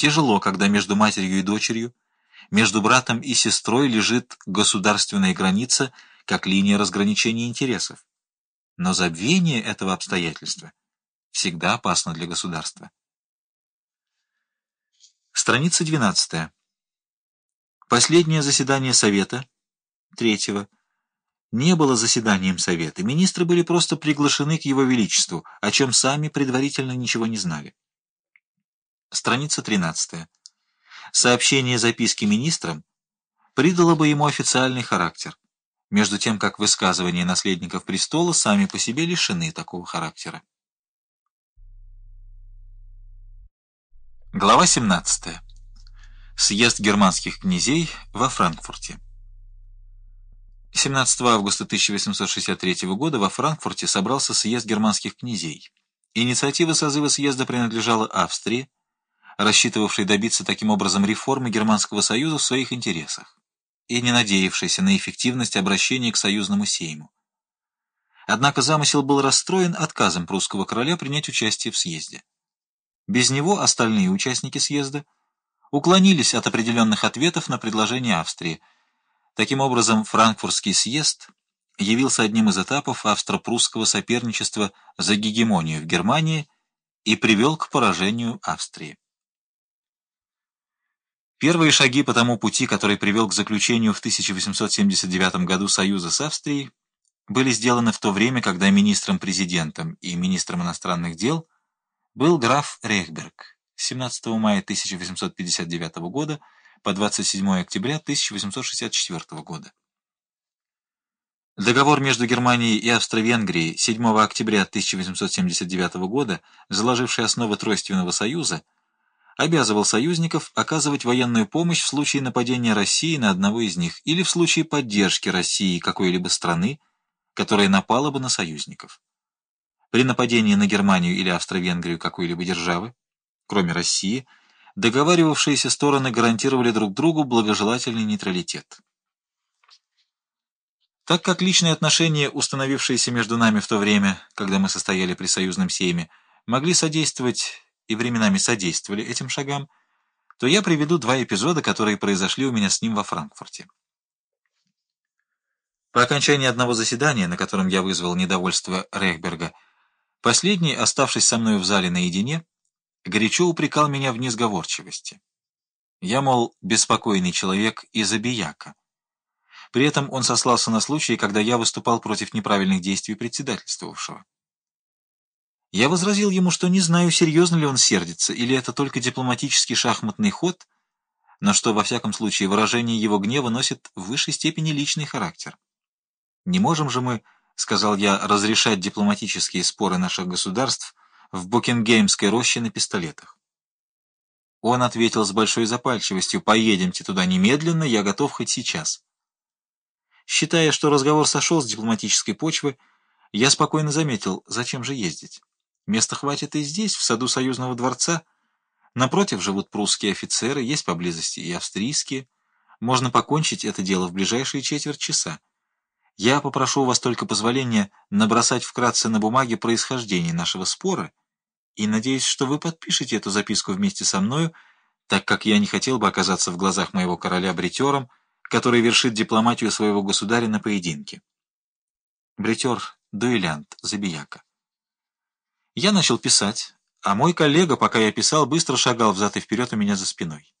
Тяжело, когда между матерью и дочерью, между братом и сестрой лежит государственная граница, как линия разграничения интересов. Но забвение этого обстоятельства всегда опасно для государства. Страница 12. Последнее заседание Совета, третьего, не было заседанием Совета. Министры были просто приглашены к Его Величеству, о чем сами предварительно ничего не знали. Страница 13. Сообщение записки министрам придало бы ему официальный характер, между тем как высказывания наследников престола сами по себе лишены такого характера. Глава 17. Съезд германских князей во Франкфурте. 17 августа 1863 года во Франкфурте собрался съезд германских князей. Инициатива созыва съезда принадлежала Австрии, рассчитывавшей добиться таким образом реформы Германского союза в своих интересах и не надеявшейся на эффективность обращения к союзному сейму. Однако замысел был расстроен отказом прусского короля принять участие в съезде. Без него остальные участники съезда уклонились от определенных ответов на предложение Австрии. Таким образом, Франкфуртский съезд явился одним из этапов австро-прусского соперничества за гегемонию в Германии и привел к поражению Австрии. Первые шаги по тому пути, который привел к заключению в 1879 году союза с Австрией, были сделаны в то время, когда министром-президентом и министром иностранных дел был граф Рейхберг 17 мая 1859 года по 27 октября 1864 года. Договор между Германией и Австро-Венгрией 7 октября 1879 года, заложивший основы Тройственного союза, обязывал союзников оказывать военную помощь в случае нападения России на одного из них или в случае поддержки России какой-либо страны, которая напала бы на союзников. При нападении на Германию или Австро-Венгрию какой-либо державы, кроме России, договаривавшиеся стороны гарантировали друг другу благожелательный нейтралитет. Так как личные отношения, установившиеся между нами в то время, когда мы состояли при союзном сейме, могли содействовать и временами содействовали этим шагам, то я приведу два эпизода, которые произошли у меня с ним во Франкфурте. По окончании одного заседания, на котором я вызвал недовольство Рейхберга, Последний, оставшись со мной в зале наедине, горячо упрекал меня в несговорчивости. Я, мол, беспокойный человек и забияка. При этом он сослался на случай, когда я выступал против неправильных действий председательствовавшего. Я возразил ему, что не знаю, серьезно ли он сердится, или это только дипломатический шахматный ход, но что, во всяком случае, выражение его гнева носит в высшей степени личный характер. Не можем же мы — сказал я, — разрешать дипломатические споры наших государств в Букингеймской роще на пистолетах. Он ответил с большой запальчивостью, «Поедемте туда немедленно, я готов хоть сейчас». Считая, что разговор сошел с дипломатической почвы, я спокойно заметил, зачем же ездить. Места хватит и здесь, в саду Союзного дворца. Напротив живут прусские офицеры, есть поблизости и австрийские. Можно покончить это дело в ближайшие четверть часа. Я попрошу у вас только позволения набросать вкратце на бумаге происхождение нашего спора и надеюсь, что вы подпишете эту записку вместе со мною, так как я не хотел бы оказаться в глазах моего короля бритером, который вершит дипломатию своего государя на поединке. Бритер — дуэлянт, забияка. Я начал писать, а мой коллега, пока я писал, быстро шагал взад и вперед у меня за спиной.